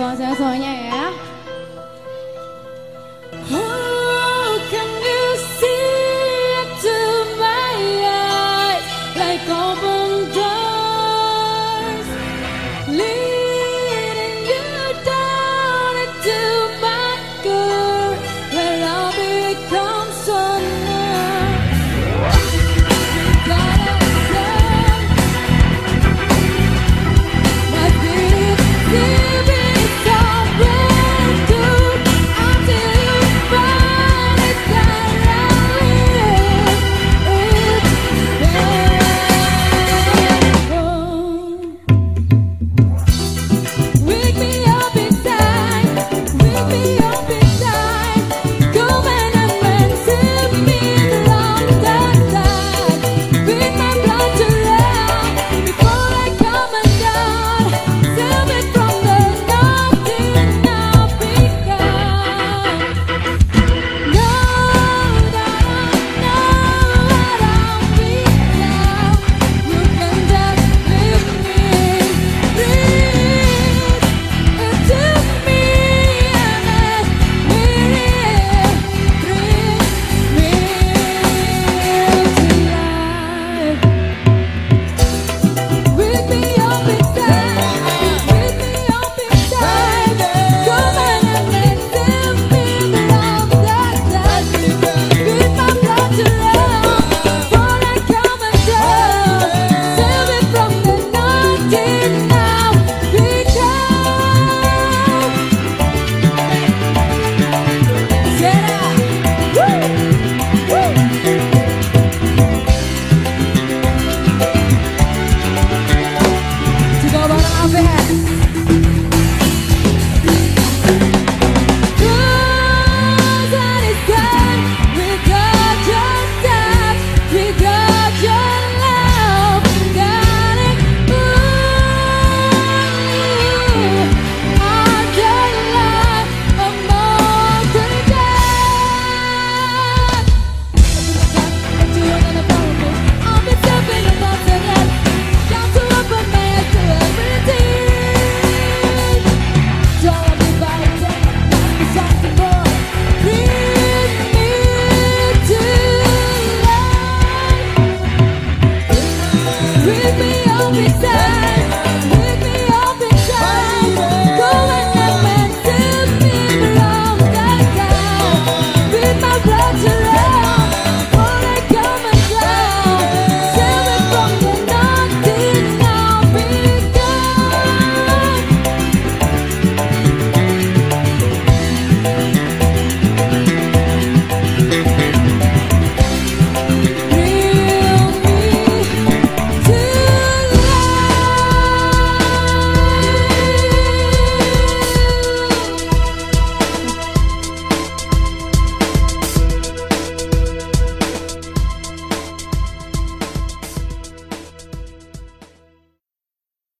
respon saya semuanya ya. love is